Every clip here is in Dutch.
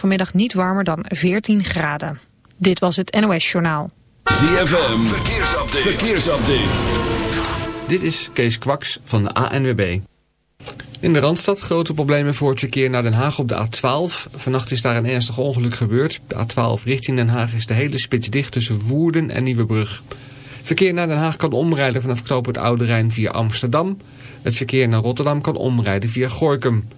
vanmiddag niet warmer dan 14 graden. Dit was het NOS Journaal. ZFM, verkeersupdate. verkeersupdate. Dit is Kees Kwaks van de ANWB. In de Randstad grote problemen voor het verkeer naar Den Haag op de A12. Vannacht is daar een ernstig ongeluk gebeurd. De A12 richting Den Haag is de hele spits dicht tussen Woerden en Nieuwebrug. Verkeer naar Den Haag kan omrijden vanaf knooppunt Oude Rijn via Amsterdam. Het verkeer naar Rotterdam kan omrijden via Gorkum.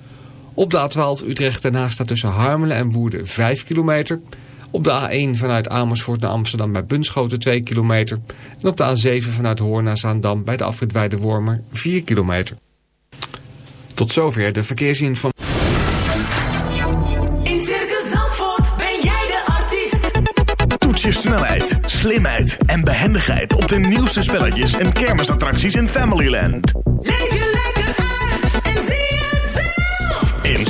Op de A12 Utrecht-Den Haag staat tussen Harmelen en Woerden 5 kilometer. Op de A1 vanuit Amersfoort naar Amsterdam bij Bunschoten 2 kilometer. En op de A7 vanuit Hoorn naar Zaandam bij de afrit Wormer 4 kilometer. Tot zover de verkeersinformatie. In Circus Zandvoort ben jij de artiest. Toets je snelheid, slimheid en behendigheid op de nieuwste spelletjes en kermisattracties in Familyland. Leef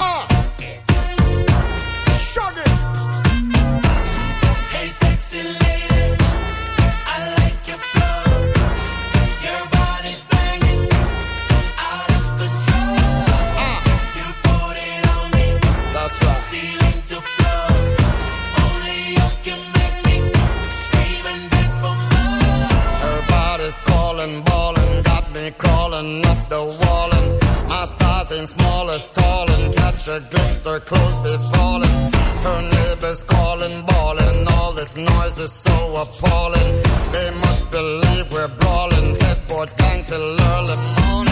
Uh. Shug it. place, her clothes be falling. Her neighbors calling, bawling. All this noise is so appalling. They must believe we're brawling. Headboards gang till early morning.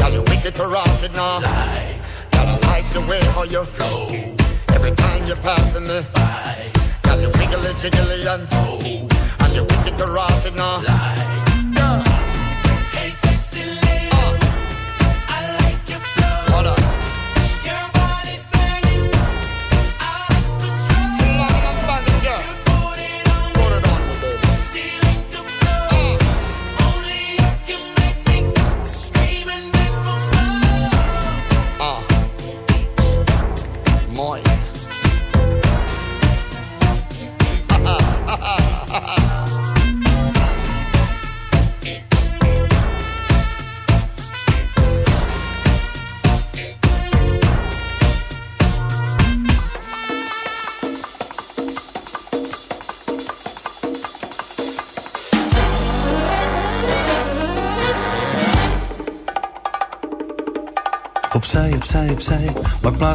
Girl, you wicked to rot it now. Girl, I like the way how you flow. Every time you're passing me by. Girl, you wiggly jiggly and oh, and you wicked to rot it now. Girl,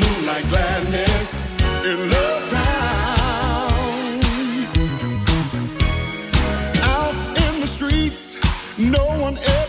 moonlight gladness in Love Town. Out in the streets, no one else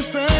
listen.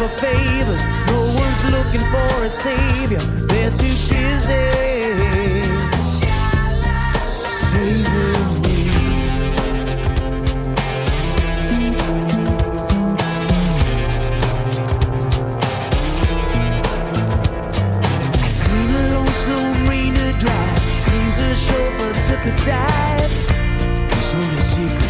For favors. No one's looking for a savior. They're too busy saving me. I seen a lonesome rainer drive. Seems a chauffeur took a dive. There's only secrets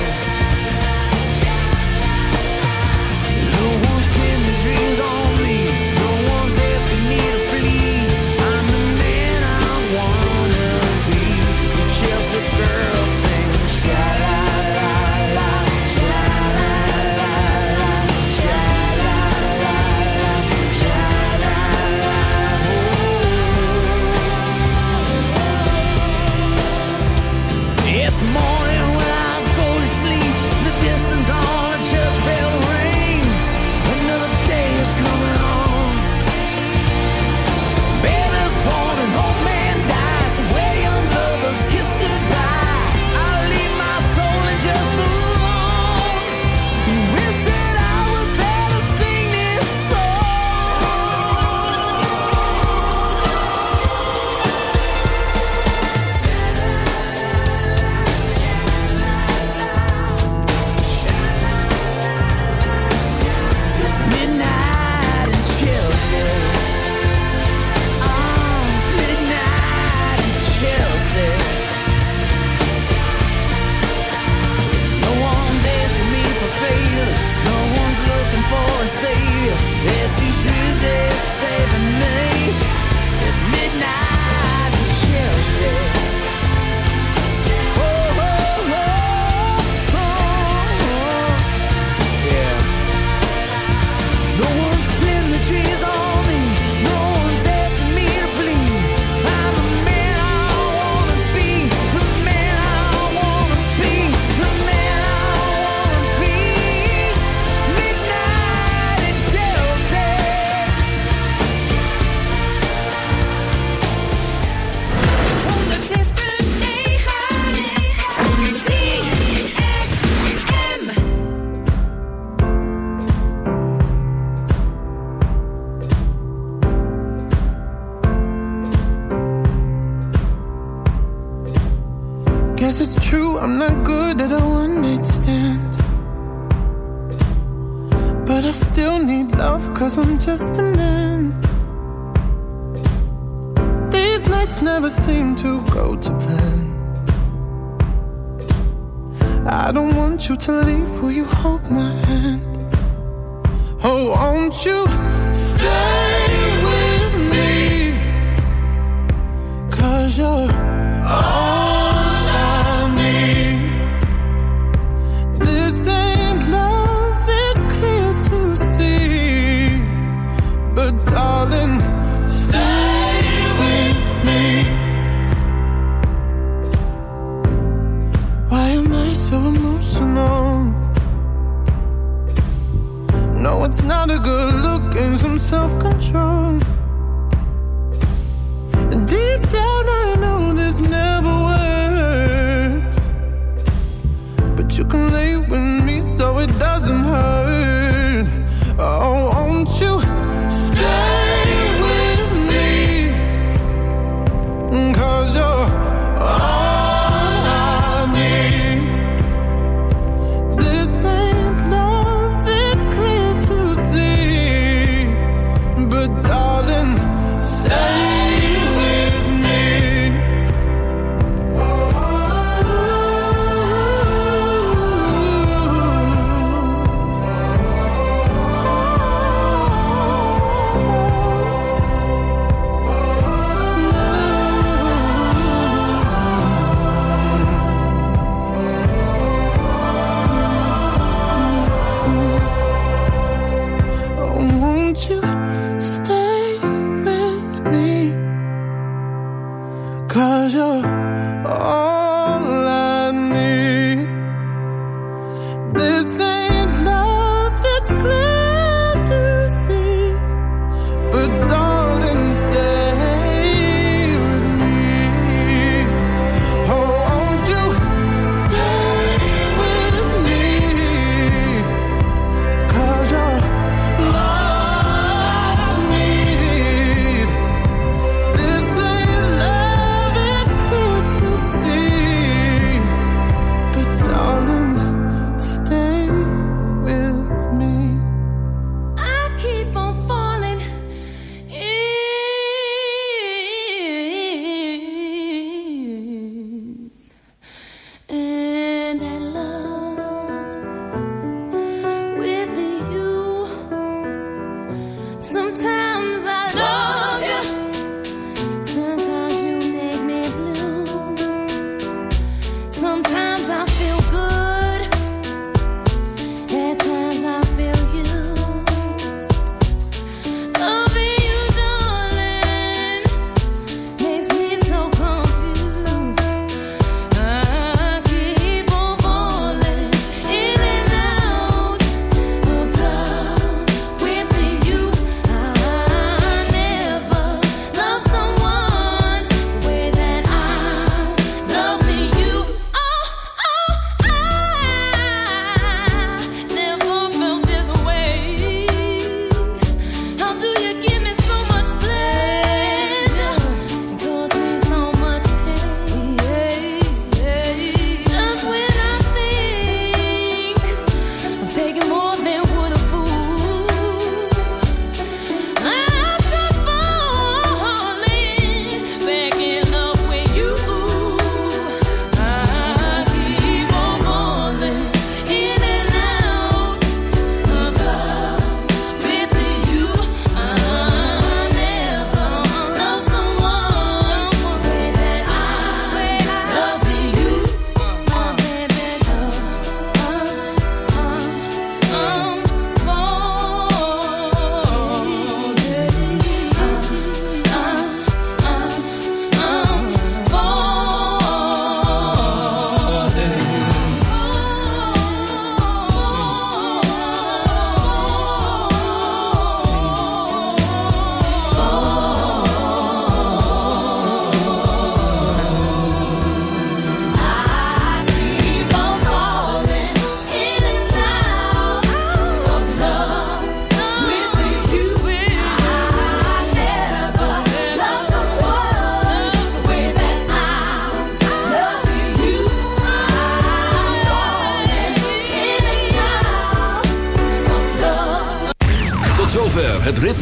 To leave, will you hold my hand?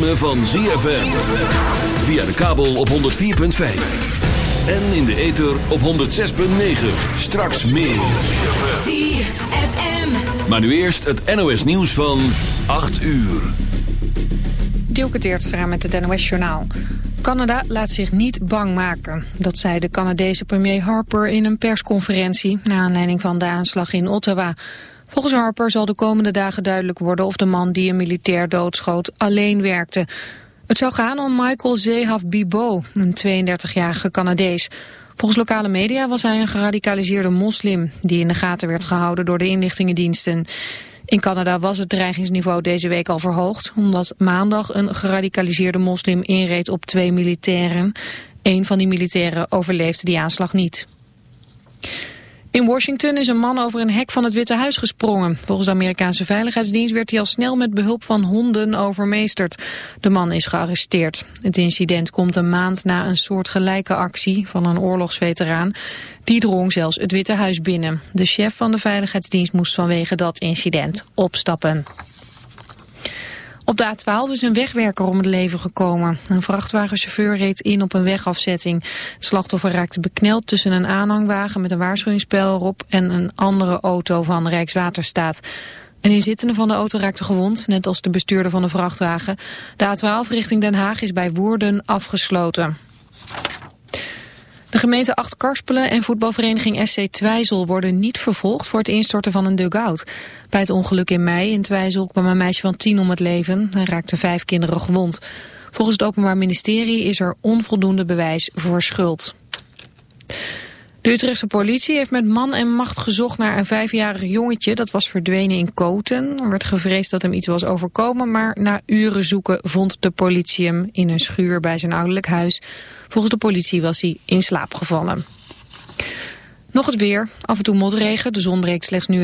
Ritme van ZFM. Via de kabel op 104.5. En in de ether op 106.9. Straks meer. Maar nu eerst het NOS nieuws van 8 uur. Dielke Teertstra met het NOS-journaal. Canada laat zich niet bang maken. Dat zei de Canadese premier Harper in een persconferentie... naar aanleiding van de aanslag in Ottawa. Volgens Harper zal de komende dagen duidelijk worden... of de man die een militair doodschoot alleen werkte. Het zou gaan om Michael Zehaf Bibo, een 32-jarige Canadees. Volgens lokale media was hij een geradicaliseerde moslim... die in de gaten werd gehouden door de inlichtingendiensten. In Canada was het dreigingsniveau deze week al verhoogd... omdat maandag een geradicaliseerde moslim inreed op twee militairen. Een van die militairen overleefde die aanslag niet. In Washington is een man over een hek van het Witte Huis gesprongen. Volgens de Amerikaanse Veiligheidsdienst werd hij al snel met behulp van honden overmeesterd. De man is gearresteerd. Het incident komt een maand na een soortgelijke actie van een oorlogsveteraan. Die drong zelfs het Witte Huis binnen. De chef van de Veiligheidsdienst moest vanwege dat incident opstappen. Op de A12 is een wegwerker om het leven gekomen. Een vrachtwagenchauffeur reed in op een wegafzetting. Het slachtoffer raakte bekneld tussen een aanhangwagen met een waarschuwingspijl erop en een andere auto van Rijkswaterstaat. Een inzittende van de auto raakte gewond, net als de bestuurder van de vrachtwagen. De A12 richting Den Haag is bij Woerden afgesloten. De gemeente Acht Karspelen en voetbalvereniging SC Twijzel worden niet vervolgd voor het instorten van een dugout. Bij het ongeluk in mei in Twijzel kwam een meisje van tien om het leven en raakten vijf kinderen gewond. Volgens het Openbaar Ministerie is er onvoldoende bewijs voor schuld. De Utrechtse politie heeft met man en macht gezocht naar een vijfjarig jongetje dat was verdwenen in Koten. Er werd gevreesd dat hem iets was overkomen, maar na uren zoeken vond de politie hem in een schuur bij zijn ouderlijk huis. Volgens de politie was hij in slaap gevallen. Nog het weer, af en toe motregen, de zon breekt slechts nu.